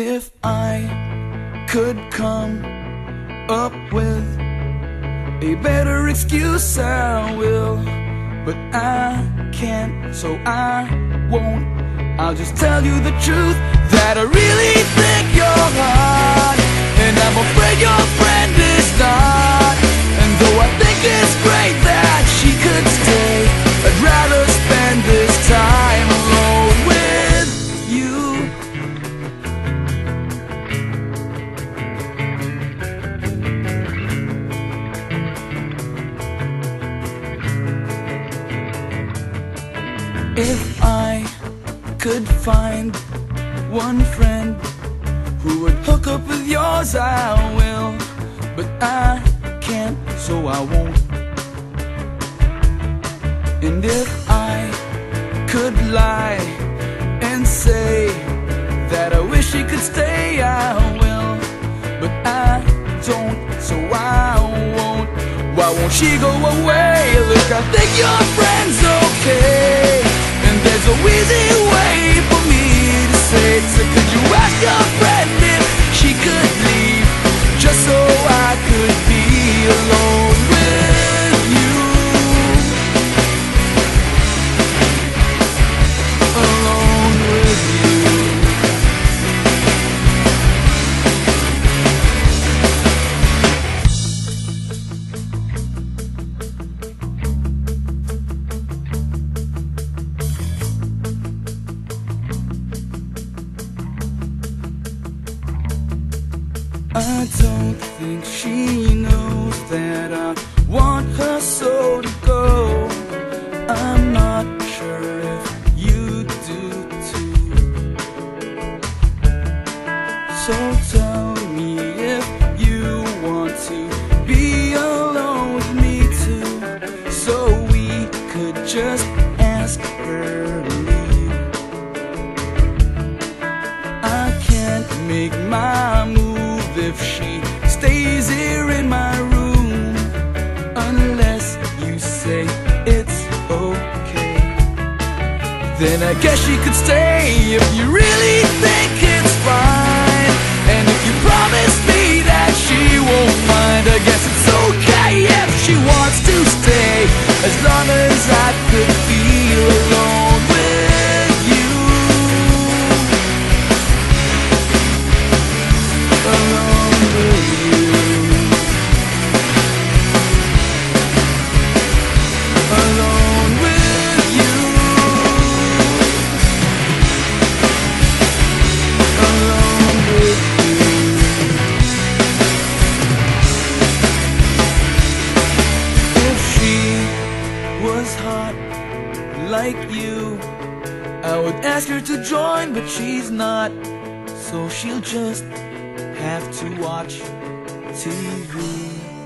If I could come up with a better excuse, I will. But I can't, so I won't. I'll just tell you the truth that I really think you're hot. And I'm afraid your friend If I could find one friend who would hook up with yours, I will. But I can't, so I won't. And if I could lie and say that I wish he could stay, I will. But I don't, so I won't. Why won't she go away? Look, I think your friend's okay. I don't think she knows that I want her so to go. I'm not sure if you do too. So tell me if you want to be alone with me too. So we could just ask her Then I guess she could stay hot like you, I would ask her to join, but she's not. So she'll just have to watch TV.